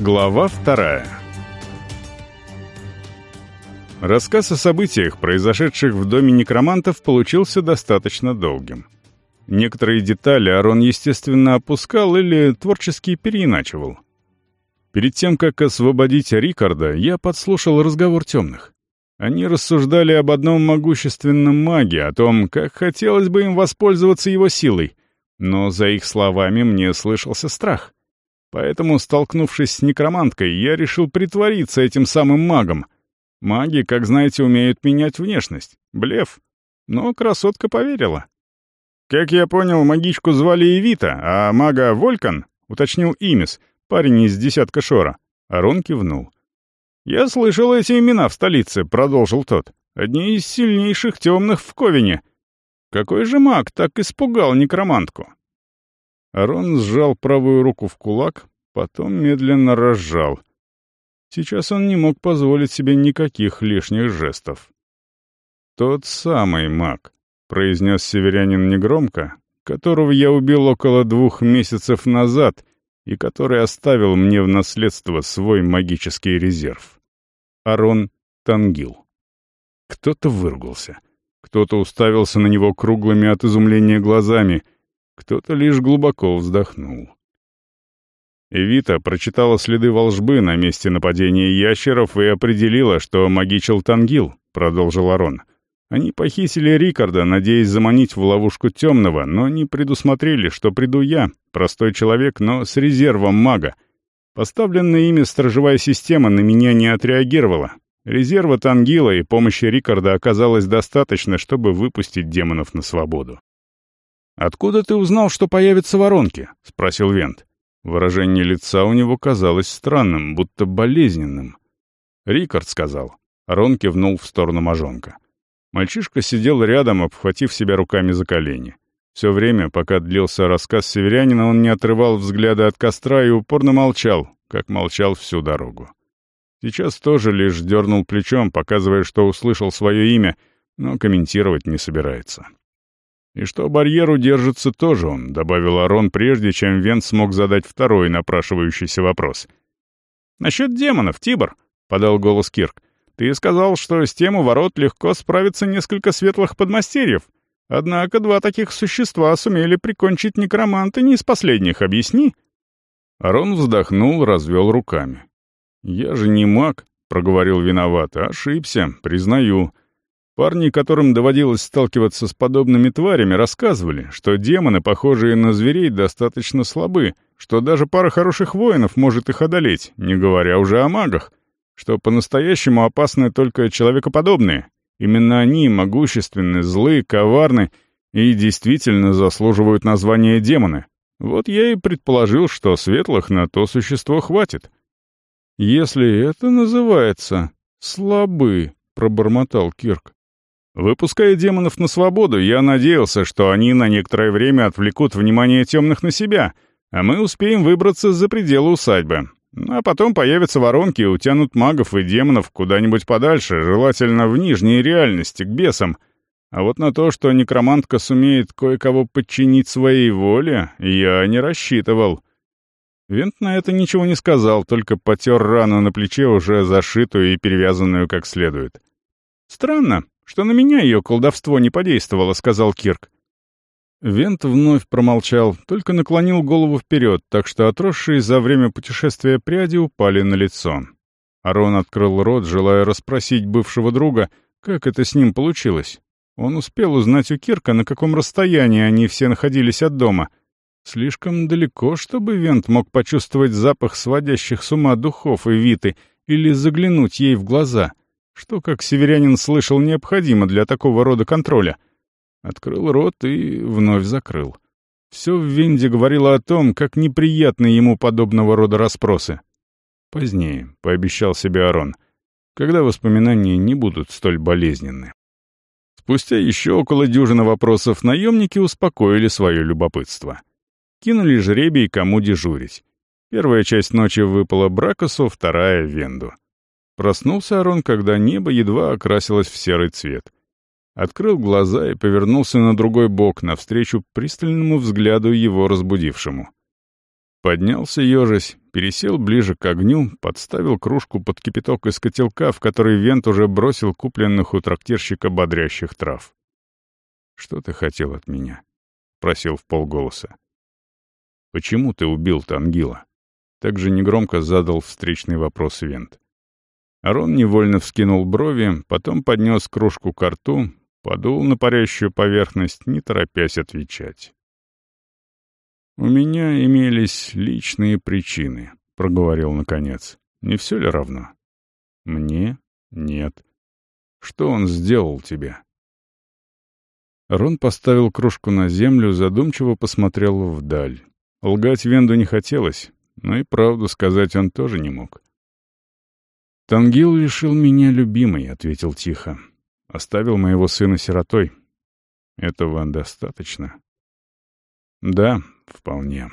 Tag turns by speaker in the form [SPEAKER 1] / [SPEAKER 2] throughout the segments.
[SPEAKER 1] Глава вторая Рассказ о событиях, произошедших в доме некромантов, получился достаточно долгим. Некоторые детали Арон, естественно, опускал или творчески переиначивал. Перед тем, как освободить Рикарда, я подслушал разговор темных. Они рассуждали об одном могущественном маге, о том, как хотелось бы им воспользоваться его силой, но за их словами мне слышался страх. Поэтому, столкнувшись с некроманткой, я решил притвориться этим самым магом. Маги, как знаете, умеют менять внешность. Блеф. Но красотка поверила. «Как я понял, магичку звали Эвита, а мага Волькан», — уточнил Имис, парень из десятка Шора. Арон кивнул. «Я слышал эти имена в столице», — продолжил тот. «Одни из сильнейших темных в Ковине. Какой же маг так испугал некромантку?» Арон сжал правую руку в кулак, потом медленно разжал. Сейчас он не мог позволить себе никаких лишних жестов. «Тот самый маг», — произнес северянин негромко, которого я убил около двух месяцев назад и который оставил мне в наследство свой магический резерв. Арон Тангил. Кто-то выругался. Кто-то уставился на него круглыми от изумления глазами — кто-то лишь глубоко вздохнул. Эвита прочитала следы волжбы на месте нападения ящеров и определила, что магичил Тангил, продолжил Арон. Они похитили Рикарда, надеясь заманить в ловушку темного, но не предусмотрели, что приду я, простой человек, но с резервом мага. Поставленная ими стражевая система на меня не отреагировала. Резерва Тангила и помощи Рикарда оказалось достаточно, чтобы выпустить демонов на свободу. «Откуда ты узнал, что появятся воронки?» — спросил Вент. Выражение лица у него казалось странным, будто болезненным. «Рикард сказал». Рон кивнул в сторону Мажонка. Мальчишка сидел рядом, обхватив себя руками за колени. Все время, пока длился рассказ северянина, он не отрывал взгляда от костра и упорно молчал, как молчал всю дорогу. Сейчас тоже лишь дернул плечом, показывая, что услышал свое имя, но комментировать не собирается. И что барьер удержится тоже он, добавил Арон, прежде чем Вент смог задать второй напрашивающийся вопрос. «Насчет демонов, Тибор», — подал голос Кирк. «Ты сказал, что с тем у ворот легко справиться несколько светлых подмастерьев. Однако два таких существа сумели прикончить некроманта не из последних, объясни». Арон вздохнул, развел руками. «Я же не маг», — проговорил виновато. «Ошибся, признаю». Парни, которым доводилось сталкиваться с подобными тварями, рассказывали, что демоны, похожие на зверей, достаточно слабы, что даже пара хороших воинов может их одолеть, не говоря уже о магах, что по-настоящему опасны только человекоподобные. Именно они могущественны, злы, коварны и действительно заслуживают названия демоны. Вот я и предположил, что светлых на то существо хватит. «Если это называется слабы», — пробормотал Кирк. Выпуская демонов на свободу, я надеялся, что они на некоторое время отвлекут внимание темных на себя, а мы успеем выбраться за пределы усадьбы. А потом появятся воронки и утянут магов и демонов куда-нибудь подальше, желательно в нижней реальности, к бесам. А вот на то, что некромантка сумеет кое-кого подчинить своей воле, я не рассчитывал. Винт на это ничего не сказал, только потер рану на плече, уже зашитую и перевязанную как следует. Странно, что на меня ее колдовство не подействовало», — сказал Кирк. Вент вновь промолчал, только наклонил голову вперед, так что отросшие за время путешествия пряди упали на лицо. Арон открыл рот, желая расспросить бывшего друга, как это с ним получилось. Он успел узнать у Кирка, на каком расстоянии они все находились от дома. Слишком далеко, чтобы Вент мог почувствовать запах сводящих с ума духов и виты или заглянуть ей в глаза — что, как северянин слышал, необходимо для такого рода контроля. Открыл рот и вновь закрыл. Все в Венде говорило о том, как неприятны ему подобного рода расспросы. Позднее, — пообещал себе Арон, — когда воспоминания не будут столь болезненны. Спустя еще около дюжины вопросов наемники успокоили свое любопытство. Кинули жребий, кому дежурить. Первая часть ночи выпала Бракосу, вторая — Венду. Проснулся Арон, когда небо едва окрасилось в серый цвет. Открыл глаза и повернулся на другой бок, навстречу пристальному взгляду его разбудившему. Поднялся ежась, пересел ближе к огню, подставил кружку под кипяток из котелка, в который Вент уже бросил купленных у трактирщика бодрящих трав. «Что ты хотел от меня?» — просил в полголоса. «Почему ты убил Тангила?» Также негромко задал встречный вопрос Вент. Арон невольно вскинул брови, потом поднес кружку к рту, подул на парящую поверхность, не торопясь отвечать. «У меня имелись личные причины», — проговорил наконец. «Не все ли равно?» «Мне? Нет. Что он сделал тебе?» Рон поставил кружку на землю, задумчиво посмотрел вдаль. Лгать Венду не хотелось, но и правду сказать он тоже не мог. «Тангил лишил меня любимой», — ответил тихо. «Оставил моего сына сиротой. Этого достаточно?» «Да, вполне».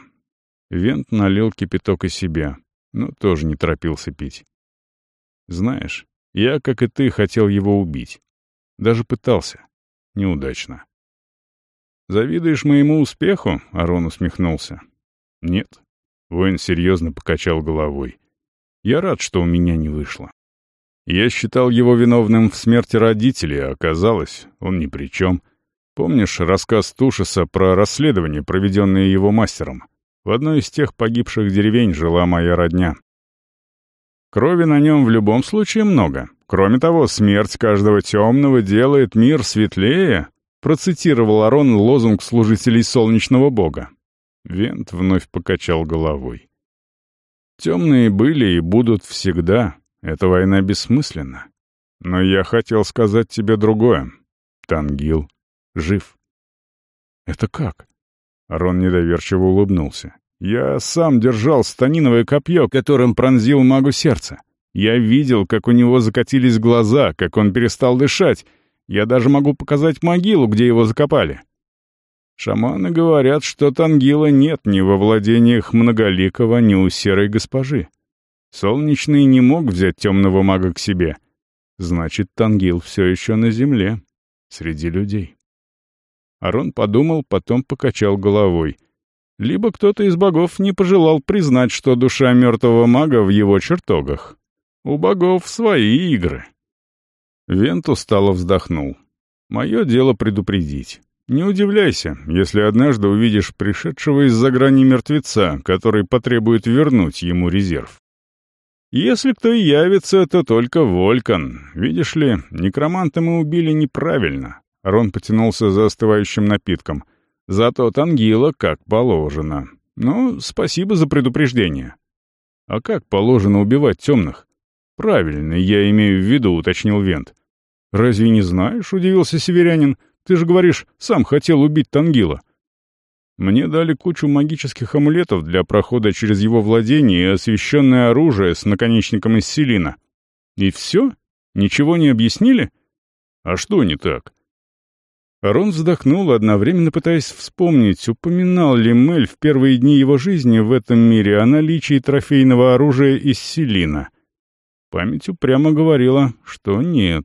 [SPEAKER 1] Вент налил кипяток и себя, но тоже не торопился пить. «Знаешь, я, как и ты, хотел его убить. Даже пытался. Неудачно». «Завидуешь моему успеху?» — Арон усмехнулся. «Нет». Воин серьезно покачал головой. «Я рад, что у меня не вышло. Я считал его виновным в смерти родителей, а оказалось, он ни при чем. Помнишь рассказ Тушиса про расследование, проведенное его мастером? В одной из тех погибших деревень жила моя родня. Крови на нем в любом случае много. Кроме того, смерть каждого темного делает мир светлее, процитировал Арон лозунг служителей солнечного бога. Вент вновь покачал головой. Темные были и будут всегда. Эта война бессмысленна. Но я хотел сказать тебе другое. Тангил жив. Это как? Рон недоверчиво улыбнулся. Я сам держал станиновое копье, которым пронзил магу сердце. Я видел, как у него закатились глаза, как он перестал дышать. Я даже могу показать могилу, где его закопали. Шаманы говорят, что Тангила нет ни во владениях Многоликого, ни у Серой Госпожи. Солнечный не мог взять темного мага к себе. Значит, Тангил все еще на земле, среди людей. Арон подумал, потом покачал головой. Либо кто-то из богов не пожелал признать, что душа мертвого мага в его чертогах. У богов свои игры. Вент устало вздохнул. «Мое дело предупредить. Не удивляйся, если однажды увидишь пришедшего из-за грани мертвеца, который потребует вернуть ему резерв. Если кто и явится, то только Волькан. Видишь ли, некроманта мы убили неправильно. Рон потянулся за остывающим напитком. Зато Тангила как положено. Ну, спасибо за предупреждение. А как положено убивать темных? Правильно, я имею в виду, уточнил Вент. Разве не знаешь, удивился северянин. Ты же говоришь, сам хотел убить Тангила. Мне дали кучу магических амулетов для прохода через его владение и освещенное оружие с наконечником из селина. И все? Ничего не объяснили? А что не так? Арон вздохнул, одновременно пытаясь вспомнить, упоминал ли Мель в первые дни его жизни в этом мире о наличии трофейного оружия из селина. Память упрямо говорила, что нет.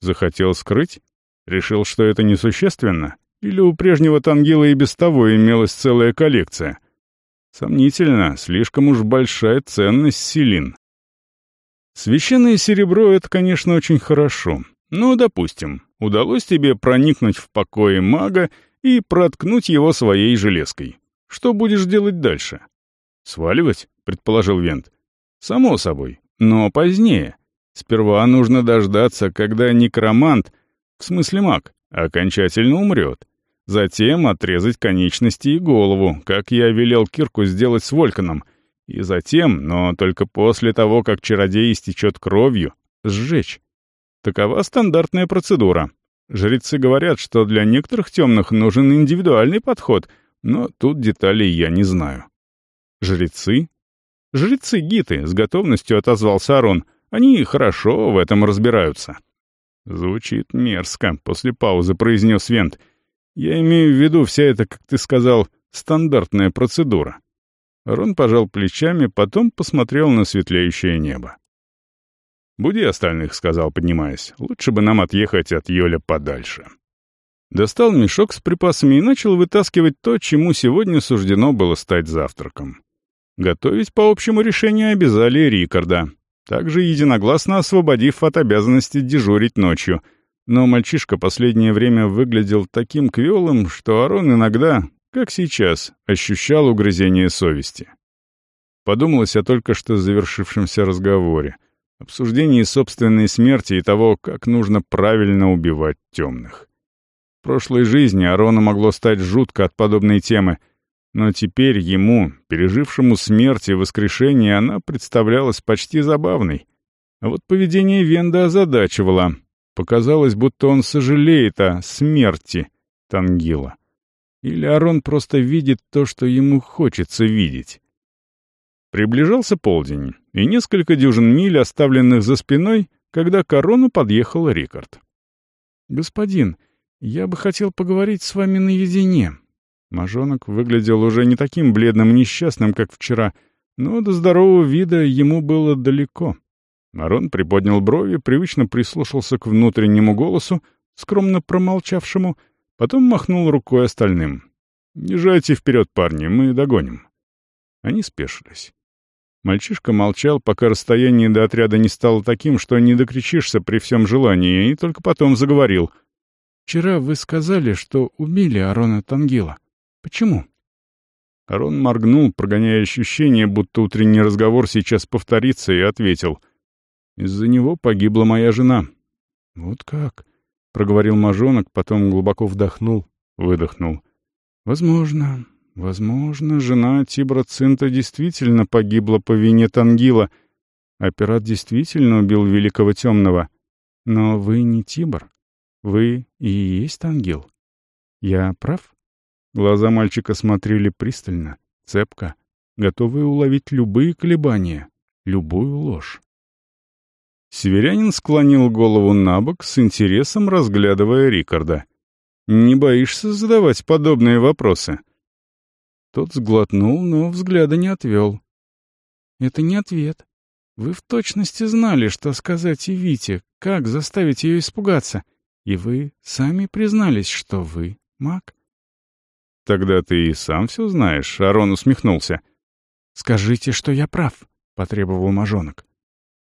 [SPEAKER 1] Захотел скрыть? Решил, что это несущественно? Или у прежнего Тангила и без того имелась целая коллекция? Сомнительно, слишком уж большая ценность Селин. Священное серебро — это, конечно, очень хорошо. Но, допустим, удалось тебе проникнуть в покои мага и проткнуть его своей железкой. Что будешь делать дальше? «Сваливать?» — предположил Вент. «Само собой, но позднее. Сперва нужно дождаться, когда некромант — в смысле маг, окончательно умрет. Затем отрезать конечности и голову, как я велел Кирку сделать с Вольканом. И затем, но только после того, как чародей истечет кровью, сжечь. Такова стандартная процедура. Жрецы говорят, что для некоторых темных нужен индивидуальный подход, но тут деталей я не знаю. Жрецы? Жрецы Гиты, с готовностью отозвался Арон. Они хорошо в этом разбираются. «Звучит мерзко», — после паузы произнес Вент. «Я имею в виду вся эта, как ты сказал, стандартная процедура». Рон пожал плечами, потом посмотрел на светлеющее небо. «Буди остальных», — сказал, поднимаясь. «Лучше бы нам отъехать от Йоля подальше». Достал мешок с припасами и начал вытаскивать то, чему сегодня суждено было стать завтраком. Готовить по общему решению обязали Рикарда, также единогласно освободив от обязанности дежурить ночью. Но мальчишка последнее время выглядел таким квелым, что Арон иногда, как сейчас, ощущал угрызение совести. Подумалось о только что завершившемся разговоре, обсуждении собственной смерти и того, как нужно правильно убивать темных. В прошлой жизни Арону могло стать жутко от подобной темы — но теперь ему, пережившему смерть и воскрешение, она представлялась почти забавной. А вот поведение Венда озадачивало. Показалось, будто он сожалеет о смерти Тангила. Или Арон просто видит то, что ему хочется видеть. Приближался полдень, и несколько дюжин миль, оставленных за спиной, когда к Арону подъехал Рикард. «Господин, я бы хотел поговорить с вами наедине», Мажонок выглядел уже не таким бледным и несчастным, как вчера, но до здорового вида ему было далеко. Марон приподнял брови, привычно прислушался к внутреннему голосу, скромно промолчавшему, потом махнул рукой остальным. «Езжайте вперед, парни, мы догоним». Они спешились. Мальчишка молчал, пока расстояние до отряда не стало таким, что не докричишься при всем желании, и только потом заговорил. «Вчера вы сказали, что убили Арона Тангила. Почему?» Арон моргнул, прогоняя ощущение, будто утренний разговор сейчас повторится, и ответил. «Из-за него погибла моя жена». «Вот как?» — проговорил мажонок, потом глубоко вдохнул, выдохнул. «Возможно, возможно, жена Тибра Цинта действительно погибла по вине Тангила, а пират действительно убил Великого Темного. Но вы не Тибр. Вы и есть Тангил. Я прав?» Глаза мальчика смотрели пристально, цепко, готовые уловить любые колебания, любую ложь. Северянин склонил голову на бок, с интересом разглядывая Рикарда. «Не боишься задавать подобные вопросы?» Тот сглотнул, но взгляда не отвел. «Это не ответ. Вы в точности знали, что сказать Вите, как заставить ее испугаться, и вы сами признались, что вы маг. «Тогда ты и сам все знаешь», — Арон усмехнулся. «Скажите, что я прав», — потребовал мажонок.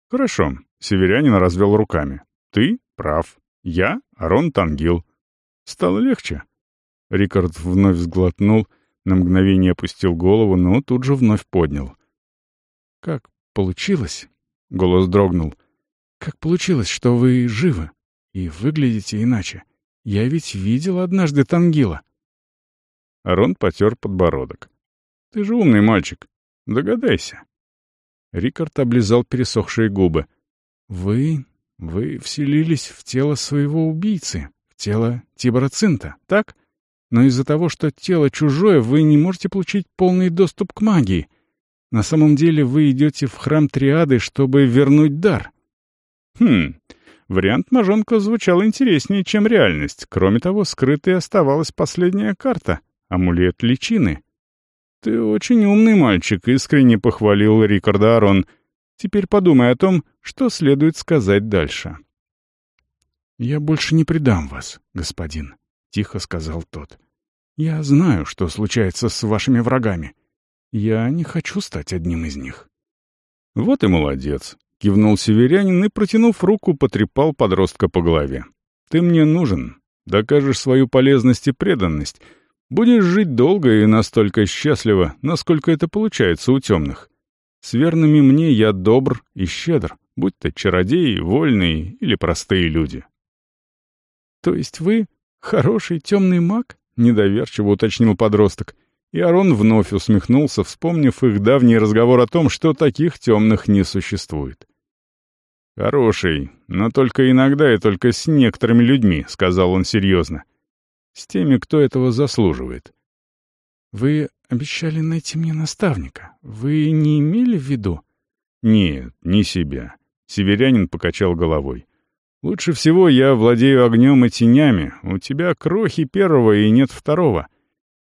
[SPEAKER 1] «Хорошо», — северянин развел руками. «Ты прав. Я Арон Тангил». «Стало легче». Рикард вновь сглотнул, на мгновение опустил голову, но тут же вновь поднял. «Как получилось?» — голос дрогнул. «Как получилось, что вы живы и выглядите иначе? Я ведь видел однажды Тангила». Арон потер подбородок. «Ты же умный мальчик. Догадайся». Рикард облизал пересохшие губы. «Вы... вы вселились в тело своего убийцы, в тело Тибора Цинта, так? Но из-за того, что тело чужое, вы не можете получить полный доступ к магии. На самом деле вы идете в храм Триады, чтобы вернуть дар». «Хм...» Вариант Мажонка звучал интереснее, чем реальность. Кроме того, скрытой оставалась последняя карта — амулет личины. «Ты очень умный мальчик», — искренне похвалил Рикарда Арон. «Теперь подумай о том, что следует сказать дальше». «Я больше не предам вас, господин», — тихо сказал тот. «Я знаю, что случается с вашими врагами. Я не хочу стать одним из них». «Вот и молодец», — кивнул северянин и, протянув руку, потрепал подростка по голове. «Ты мне нужен. Докажешь свою полезность и преданность» Будешь жить долго и настолько счастливо, насколько это получается у темных. С верными мне я добр и щедр, будь то чародеи, вольные или простые люди. То есть вы хороший темный маг? Недоверчиво уточнил подросток. И Арон вновь усмехнулся, вспомнив их давний разговор о том, что таких темных не существует. «Хороший, но только иногда и только с некоторыми людьми», — сказал он серьезно. С теми, кто этого заслуживает. Вы обещали найти мне наставника. Вы не имели в виду? Нет, не себя. Северянин покачал головой. Лучше всего я владею огнем и тенями. У тебя крохи первого и нет второго.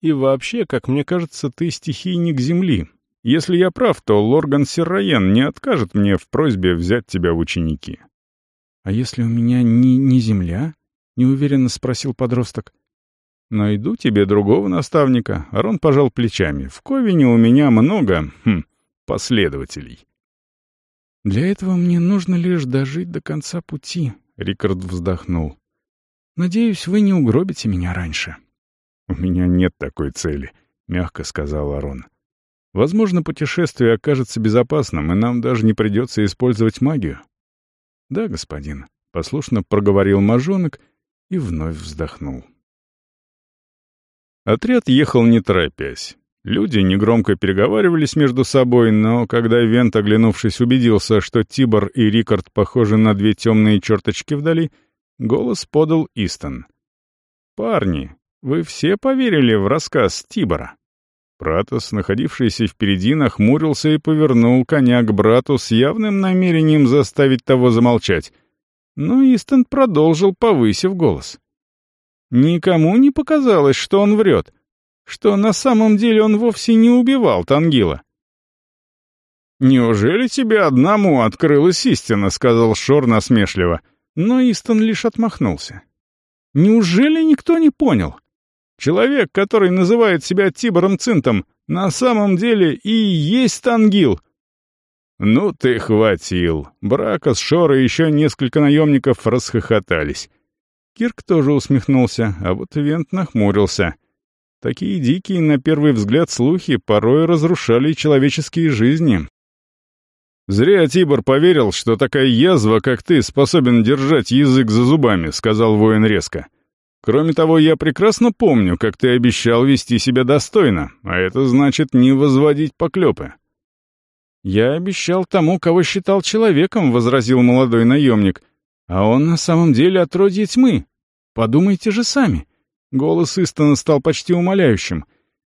[SPEAKER 1] И вообще, как мне кажется, ты стихийник Земли. Если я прав, то Лорган Серраен не откажет мне в просьбе взять тебя в ученики. — А если у меня не, не Земля? — неуверенно спросил подросток. «Найду тебе другого наставника». Арон пожал плечами. «В Ковине у меня много... Хм, последователей.
[SPEAKER 2] «Для этого мне нужно лишь дожить до конца пути», — Рикард вздохнул. «Надеюсь, вы не угробите меня раньше».
[SPEAKER 1] «У меня нет такой цели», — мягко сказал Арон. «Возможно, путешествие окажется безопасным, и нам даже не придется использовать магию». «Да, господин», — послушно проговорил мажонок и вновь вздохнул. Отряд ехал не торопясь. Люди негромко переговаривались между собой, но когда Вент, оглянувшись, убедился, что Тибор и Рикард похожи на две темные черточки вдали, голос подал Истон. «Парни, вы все поверили в рассказ Тибора?» Пратос, находившийся впереди, нахмурился и повернул коня к брату с явным намерением заставить того замолчать. Но Истон продолжил, повысив голос. «Никому не показалось, что он врет» что на самом деле он вовсе не убивал Тангила. «Неужели тебе одному открылась истина?» — сказал Шор насмешливо, но Истон лишь отмахнулся. «Неужели никто не понял? Человек, который называет себя Тибором Цинтом, на самом деле и есть Тангил». «Ну ты хватил!» Бракос, Шор и еще несколько наемников расхохотались. Кирк тоже усмехнулся, а вот Вент нахмурился — Такие дикие, на первый взгляд, слухи порой разрушали человеческие жизни. «Зря Тибор поверил, что такая язва, как ты, способен держать язык за зубами», — сказал воин резко. «Кроме того, я прекрасно помню, как ты обещал вести себя достойно, а это значит не возводить поклепы». «Я обещал тому, кого считал человеком», — возразил молодой наемник. «А он на самом деле отродье тьмы. Подумайте же сами. Голос Истона стал почти умоляющим.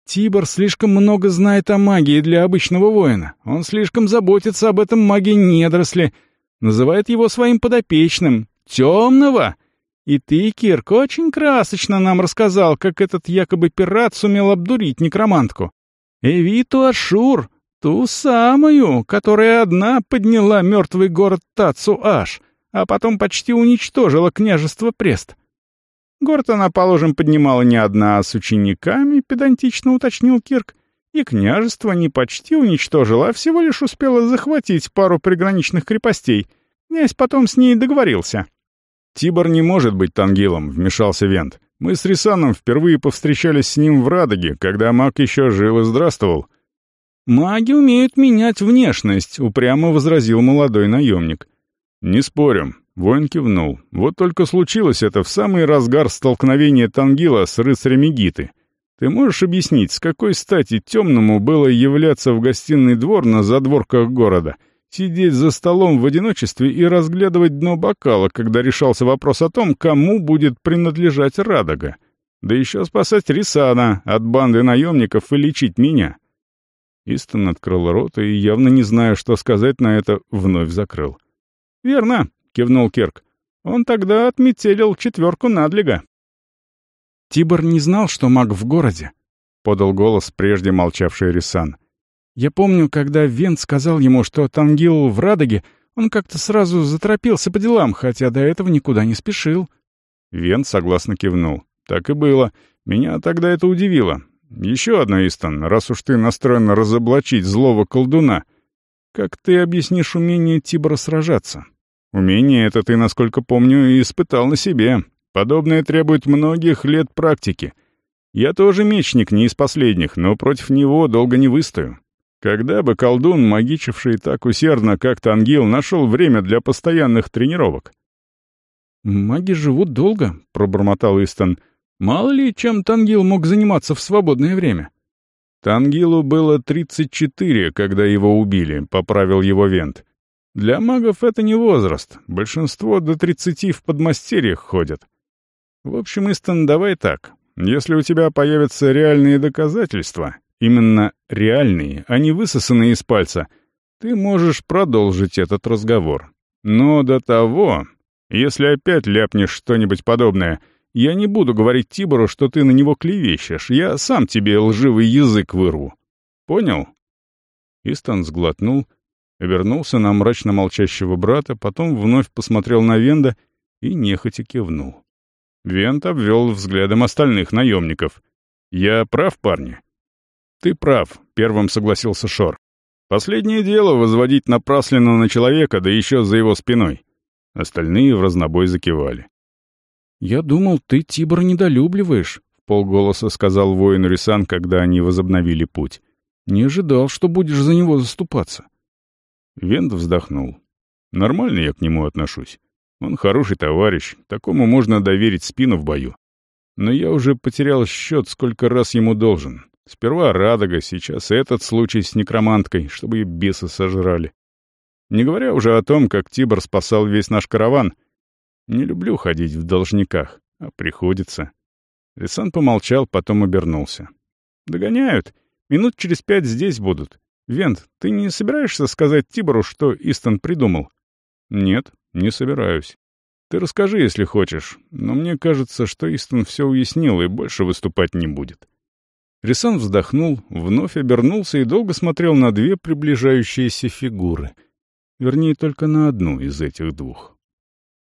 [SPEAKER 1] «Тибор слишком много знает о магии для обычного воина. Он слишком заботится об этом маге недоросли. Называет его своим подопечным. Темного!» И ты, Кирк, очень красочно нам рассказал, как этот якобы пират сумел обдурить некромантку. Эвиту Ашур, ту самую, которая одна подняла мертвый город Тацу-Аш, а потом почти уничтожила княжество Прест. Город она, положим, поднимала не одна, а с учениками, педантично уточнил Кирк. И княжество не почти уничтожила, а всего лишь успела захватить пару приграничных крепостей. Князь потом с ней договорился. «Тибор не может быть Тангилом», — вмешался Вент. «Мы с Рисаном впервые повстречались с ним в Радоге, когда маг еще жил и здравствовал». «Маги умеют менять внешность», — упрямо возразил молодой наемник. «Не спорим. Воин кивнул. Вот только случилось это в самый разгар столкновения Тангила с рыцарями Гиты. Ты можешь объяснить, с какой стати темному было являться в гостиный двор на задворках города, сидеть за столом в одиночестве и разглядывать дно бокала, когда решался вопрос о том, кому будет принадлежать Радога? Да еще спасать Рисана от банды наемников и лечить меня. Истон открыл рот и, явно не зная, что сказать на это, вновь закрыл. «Верно кивнул Кирк. «Он тогда отметелил четверку надлега».
[SPEAKER 2] «Тибор не знал, что маг в городе», — подал голос прежде молчавший Рисан. «Я помню, когда Вент сказал ему, что Тангил в Радоге, он как-то сразу заторопился по делам, хотя до этого никуда не спешил».
[SPEAKER 1] Вент согласно кивнул. «Так и было. Меня тогда это удивило. Еще одно, Истон, раз уж ты настроен разоблачить злого колдуна. Как ты объяснишь умение Тибора сражаться?» Умение это ты, насколько помню, испытал на себе. Подобное требует многих лет практики. Я тоже мечник, не из последних, но против него долго не выстою. Когда бы колдун, магичивший так усердно, как Тангил, нашел время для постоянных тренировок?
[SPEAKER 2] «Маги живут долго», — пробормотал Истон. «Мало ли, чем Тангил мог заниматься в свободное время».
[SPEAKER 1] «Тангилу было 34, когда его убили», — поправил его Вент. Для магов это не возраст. Большинство до 30 в подмастерьях ходят. В общем, Истон, давай так. Если у тебя появятся реальные доказательства, именно реальные, а не высосанные из пальца, ты можешь продолжить этот разговор. Но до того, если опять ляпнешь что-нибудь подобное, я не буду говорить Тибору, что ты на него клевещешь. Я сам тебе лживый язык вырву. Понял?» Истон сглотнул Вернулся на мрачно молчащего брата, потом вновь посмотрел на Венда и нехотя кивнул. Вент обвел взглядом остальных наемников. «Я прав, парни?» «Ты прав», — первым согласился Шор. Последнее дело — возводить напрасленно на человека, да еще за его спиной. Остальные в разнобой закивали.
[SPEAKER 2] «Я думал, ты Тибор недолюбливаешь», — полголоса сказал воин Рисан, когда они возобновили путь. «Не ожидал, что будешь за него заступаться».
[SPEAKER 1] Вент вздохнул. «Нормально я к нему отношусь. Он хороший товарищ, такому можно доверить спину в бою. Но я уже потерял счет, сколько раз ему должен. Сперва Радога, сейчас этот случай с некроманткой, чтобы и бесы сожрали. Не говоря уже о том, как Тибор спасал весь наш караван. Не люблю ходить в должниках, а приходится. Лисан помолчал, потом обернулся. «Догоняют. Минут через пять здесь будут. Вент, ты не собираешься сказать Тибору, что Истон придумал?» «Нет, не собираюсь. Ты расскажи, если хочешь, но мне кажется, что Истон все уяснил и больше выступать не будет». Рисан вздохнул, вновь обернулся и долго смотрел на две приближающиеся фигуры. Вернее, только на одну из этих двух.